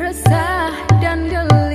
resah dan gelisah